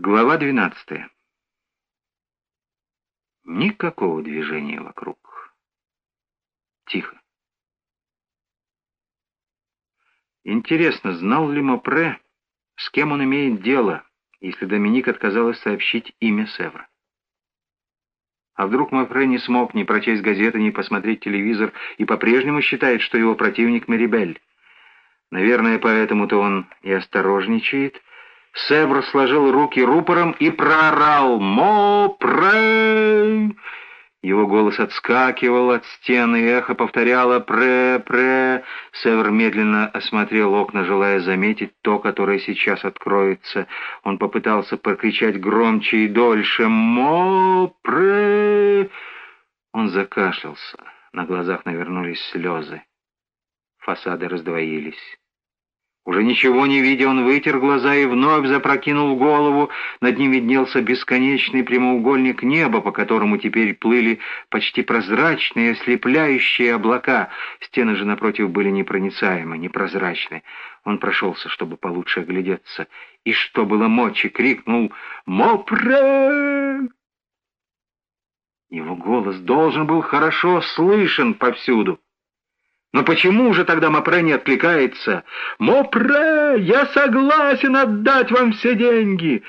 Глава 12. Никакого движения вокруг. Тихо. Интересно, знал ли Мопре, с кем он имеет дело, если Доминик отказалась сообщить имя Севра? А вдруг Мопре не смог ни прочесть газеты, ни посмотреть телевизор и по-прежнему считает, что его противник Мерибель? Наверное, поэтому-то он и осторожничает, Севр сложил руки рупором и проорал «Мо-пре!». Его голос отскакивал от стены, эхо повторяло «пре-пре». Север медленно осмотрел окна, желая заметить то, которое сейчас откроется. Он попытался прокричать громче и дольше «Мо-пре!». Он закашлялся. На глазах навернулись слезы. Фасады раздвоились. Уже ничего не видя, он вытер глаза и вновь запрокинул голову. Над ним виднелся бесконечный прямоугольник неба, по которому теперь плыли почти прозрачные, ослепляющие облака. Стены же напротив были непроницаемы, непрозрачны. Он прошелся, чтобы получше оглядеться, и, что было мочи, крикнул «Мопре!». Его голос должен был хорошо слышен повсюду. Но почему же тогда Мопре не откликается? «Мопре, я согласен отдать вам все деньги!»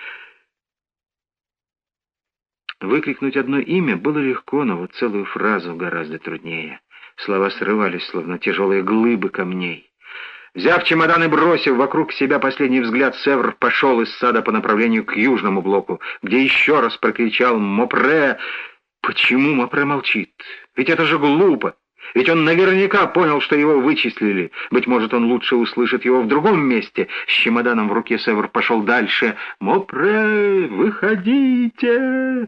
Выкрикнуть одно имя было легко, но вот целую фразу гораздо труднее. Слова срывались, словно тяжелые глыбы камней. Взяв чемодан и бросив вокруг себя последний взгляд, Севр пошел из сада по направлению к южному блоку, где еще раз прокричал «Мопре!». Почему Мопре молчит? Ведь это же глупо! Ведь он наверняка понял, что его вычислили. Быть может, он лучше услышит его в другом месте. С чемоданом в руке Север пошел дальше. «Мопре, выходите!»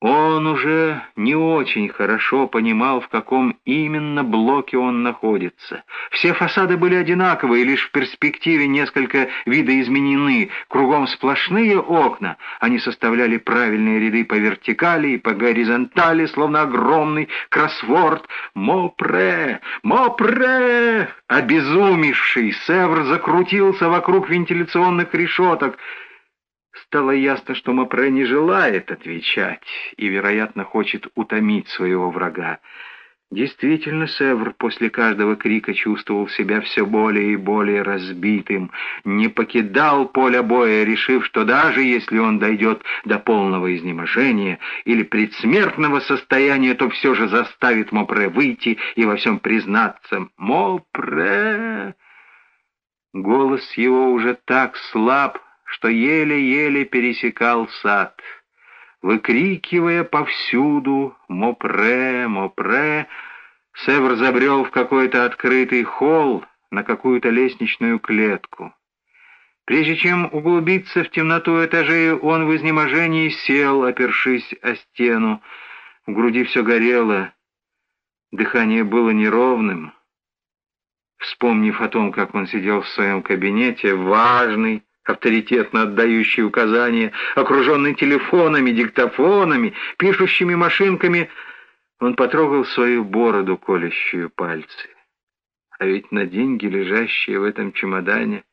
Он уже не очень хорошо понимал, в каком именно блоке он находится. Все фасады были одинаковые, лишь в перспективе несколько видоизменены. Кругом сплошные окна. Они составляли правильные ряды по вертикали и по горизонтали, словно огромный кроссворд. «Мопре! Мопре!» Обезумевший Севр закрутился вокруг вентиляционных решеток — Стало ясно, что Мапре не желает отвечать и, вероятно, хочет утомить своего врага. Действительно, Севр после каждого крика чувствовал себя все более и более разбитым, не покидал поля боя, решив, что даже если он дойдет до полного изнеможения или предсмертного состояния, то все же заставит Мопре выйти и во всем признаться. «Мопре!» Голос его уже так слаб, что еле-еле пересекал сад. Выкрикивая повсюду «Мопре! Мопре!», Севр забрел в какой-то открытый холл на какую-то лестничную клетку. Прежде чем углубиться в темноту этажей, он в изнеможении сел, опершись о стену. В груди все горело, дыхание было неровным. Вспомнив о том, как он сидел в своем кабинете, важный, авторитетно отдающий указания, окруженный телефонами, диктофонами, пишущими машинками, он потрогал свою бороду, колющую пальцы. А ведь на деньги, лежащие в этом чемодане,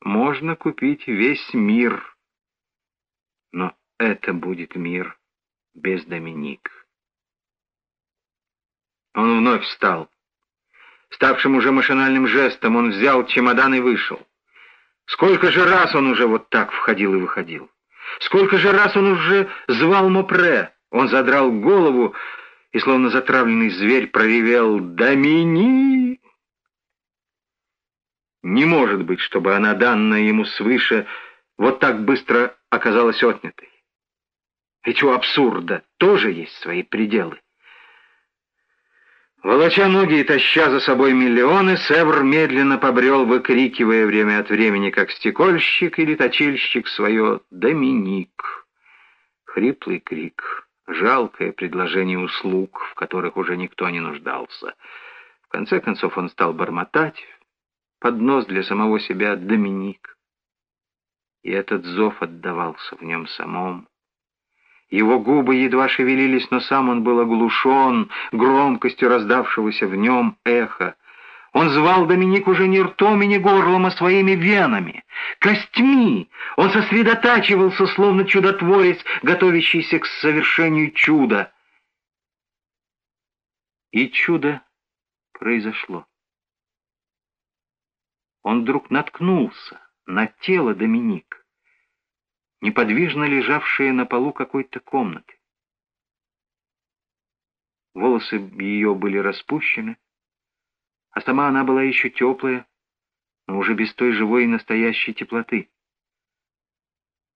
можно купить весь мир. Но это будет мир без Доминик. Он вновь встал. Ставшим уже машинальным жестом он взял чемодан и вышел. Сколько же раз он уже вот так входил и выходил? Сколько же раз он уже звал Мопре? Он задрал голову и, словно затравленный зверь, проревел «Домини!». Не может быть, чтобы она, данная ему свыше, вот так быстро оказалась отнятой. Ведь у абсурда тоже есть свои пределы. Волоча ноги и таща за собой миллионы, Севр медленно побрел, выкрикивая время от времени, как стекольщик или точильщик, свое «Доминик». Хриплый крик, жалкое предложение услуг, в которых уже никто не нуждался. В конце концов он стал бормотать под нос для самого себя «Доминик». И этот зов отдавался в нем самом. Его губы едва шевелились, но сам он был оглушен громкостью раздавшегося в нем эха. Он звал Доминик уже не ртом и не горлом, а своими венами, костьми. Он сосредотачивался, словно чудотворец, готовящийся к совершению чуда. И чудо произошло. Он вдруг наткнулся на тело Доминик, неподвижно лежавшее на полу какой-то комнаты. Волосы ее были распущены, а сама она была еще теплая, но уже без той живой и настоящей теплоты.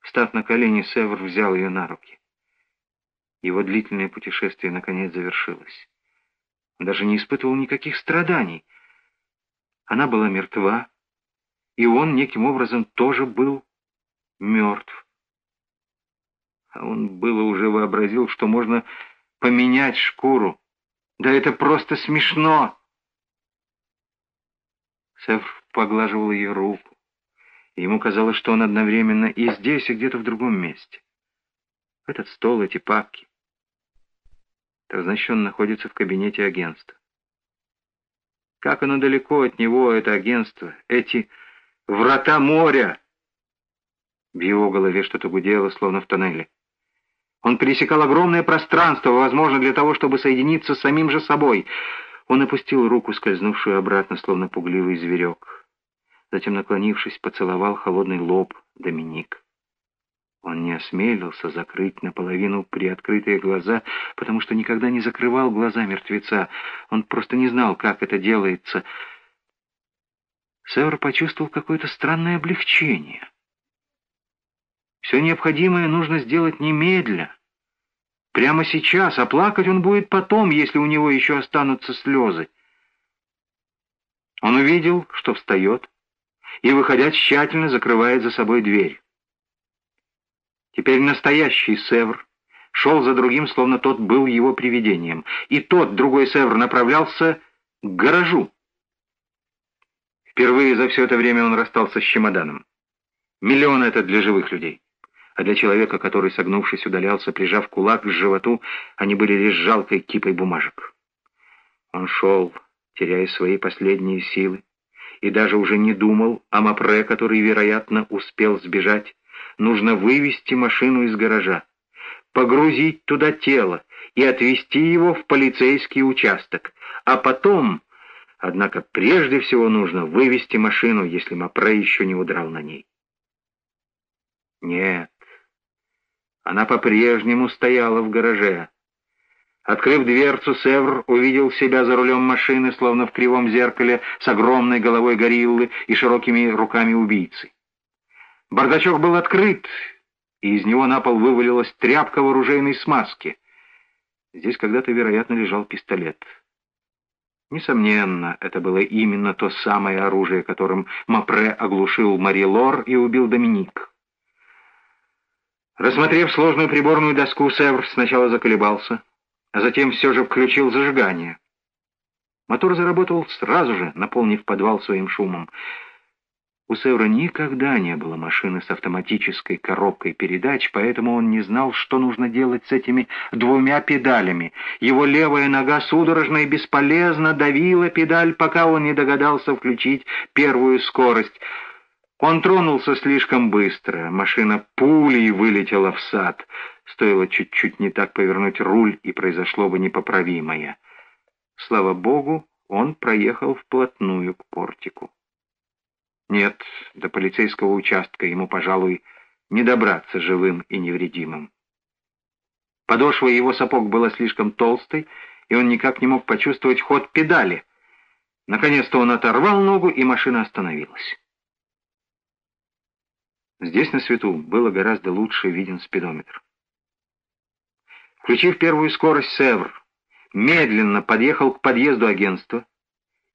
Встав на колени, Севр взял ее на руки. Его длительное путешествие наконец завершилось. Он даже не испытывал никаких страданий. Она была мертва, и он неким образом тоже был мертв. А он было уже вообразил, что можно поменять шкуру. Да это просто смешно! Сеф поглаживал ее руку. Ему казалось, что он одновременно и здесь, и где-то в другом месте. Этот стол, эти папки. Так значит, он находится в кабинете агентства. Как оно далеко от него, это агентство, эти врата моря! В его голове что-то гудело, словно в тоннеле. Он пересекал огромное пространство, возможно, для того, чтобы соединиться с самим же собой — он опустил руку, скользнувшую обратно, словно пугливый зверек. Затем, наклонившись, поцеловал холодный лоб Доминик. Он не осмелился закрыть наполовину приоткрытые глаза, потому что никогда не закрывал глаза мертвеца. Он просто не знал, как это делается. Север почувствовал какое-то странное облегчение. Все необходимое нужно сделать немедля. Прямо сейчас, а плакать он будет потом, если у него еще останутся слезы. Он увидел, что встает, и, выходя, тщательно закрывает за собой дверь. Теперь настоящий Севр шел за другим, словно тот был его привидением, и тот, другой Севр, направлялся к гаражу. Впервые за все это время он расстался с чемоданом. Миллион это для живых людей а для человека, который, согнувшись, удалялся, прижав кулак к животу, они были лишь жалкой кипой бумажек. Он шел, теряя свои последние силы, и даже уже не думал о Мапре, который, вероятно, успел сбежать. Нужно вывести машину из гаража, погрузить туда тело и отвезти его в полицейский участок, а потом... Однако прежде всего нужно вывести машину, если Мапре еще не удрал на ней. Нет, она по-прежнему стояла в гараже. Открыв дверцу, Севр увидел себя за рулем машины, словно в кривом зеркале, с огромной головой гориллы и широкими руками убийцы. Бардачок был открыт, и из него на пол вывалилась тряпка в оружейной смазке. Здесь когда-то, вероятно, лежал пистолет. Несомненно, это было именно то самое оружие, которым Мапре оглушил Мари Лор и убил Доминик. Рассмотрев сложную приборную доску, Севр сначала заколебался, а затем все же включил зажигание. Мотор заработал сразу же, наполнив подвал своим шумом. У Севра никогда не было машины с автоматической коробкой передач, поэтому он не знал, что нужно делать с этими двумя педалями. Его левая нога судорожно и бесполезно давила педаль, пока он не догадался включить первую скорость — он тронулся слишком быстро, машина пулей вылетела в сад. Стоило чуть-чуть не так повернуть руль, и произошло бы непоправимое. Слава богу, он проехал вплотную к портику. Нет, до полицейского участка ему, пожалуй, не добраться живым и невредимым. Подошва его сапог была слишком толстой, и он никак не мог почувствовать ход педали. Наконец-то он оторвал ногу, и машина остановилась. Здесь, на свету, было гораздо лучше виден спидометр. Включив первую скорость, Севр медленно подъехал к подъезду агентства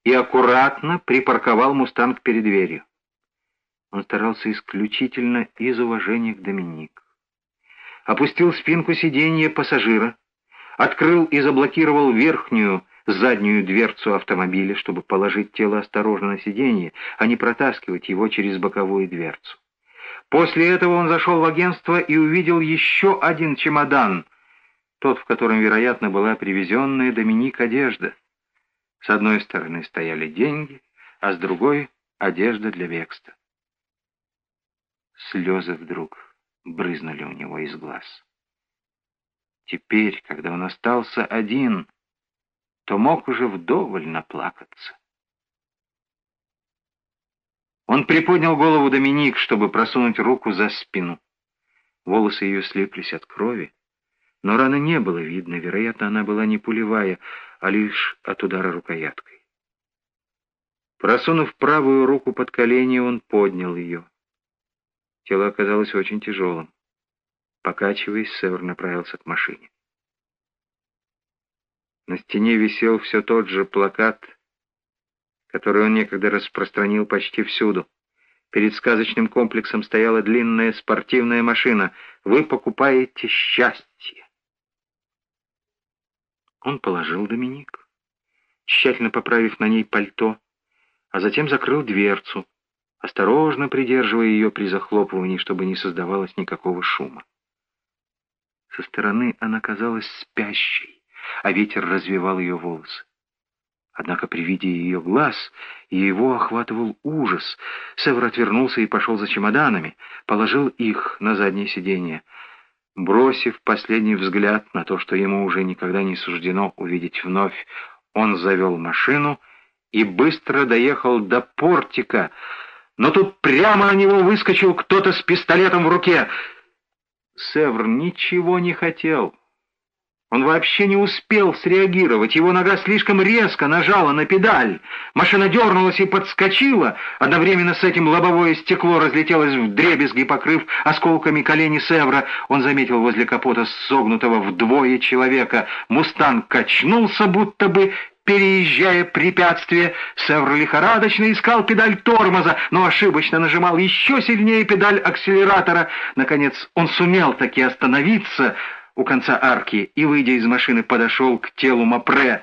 и аккуратно припарковал «Мустанг» перед дверью. Он старался исключительно из уважения к Доминик. Опустил спинку сиденья пассажира, открыл и заблокировал верхнюю заднюю дверцу автомобиля, чтобы положить тело осторожно на сиденье, а не протаскивать его через боковую дверцу. После этого он зашел в агентство и увидел еще один чемодан, тот, в котором, вероятно, была привезенная Доминик одежда. С одной стороны стояли деньги, а с другой — одежда для бегства. Слезы вдруг брызнули у него из глаз. Теперь, когда он остался один, то мог уже вдоволь наплакаться. Он приподнял голову Доминик, чтобы просунуть руку за спину. Волосы ее слиплись от крови, но раны не было видно, вероятно, она была не пулевая, а лишь от удара рукояткой. Просунув правую руку под колени, он поднял ее. Тело оказалось очень тяжелым. Покачиваясь, Север направился к машине. На стене висел все тот же плакат, который он некогда распространил почти всюду. Перед сказочным комплексом стояла длинная спортивная машина. «Вы покупаете счастье!» Он положил Доминик, тщательно поправив на ней пальто, а затем закрыл дверцу, осторожно придерживая ее при захлопывании, чтобы не создавалось никакого шума. Со стороны она казалась спящей, а ветер развивал ее волосы. Однако при виде ее глаз его охватывал ужас. Север отвернулся и пошел за чемоданами, положил их на заднее сиденье. Бросив последний взгляд на то, что ему уже никогда не суждено увидеть вновь, он завел машину и быстро доехал до портика, но тут прямо на него выскочил кто-то с пистолетом в руке — Севр ничего не хотел. Он вообще не успел среагировать. Его нога слишком резко нажала на педаль. Машина дернулась и подскочила. Одновременно с этим лобовое стекло разлетелось в дребезги, покрыв осколками колени Севра. Он заметил возле капота согнутого вдвое человека. Мустанг качнулся, будто бы переезжая препятствие, Севр лихорадочно искал педаль тормоза, но ошибочно нажимал еще сильнее педаль акселератора. Наконец он сумел таки остановиться у конца арки и, выйдя из машины, подошел к телу Мапре.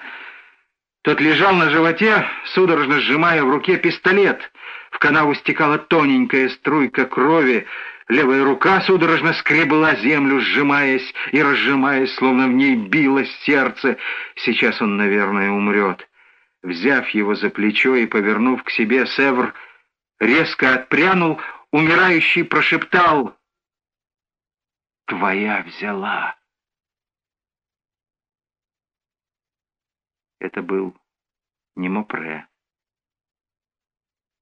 Тот лежал на животе, судорожно сжимая в руке пистолет. В канаву стекала тоненькая струйка крови, Левая рука судорожно скребла землю, сжимаясь и разжимаясь, словно в ней билось сердце. Сейчас он, наверное, умрет. Взяв его за плечо и повернув к себе, Севр резко отпрянул, умирающий прошептал «Твоя взяла». Это был не Мопре.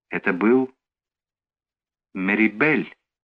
Это был Мерибель.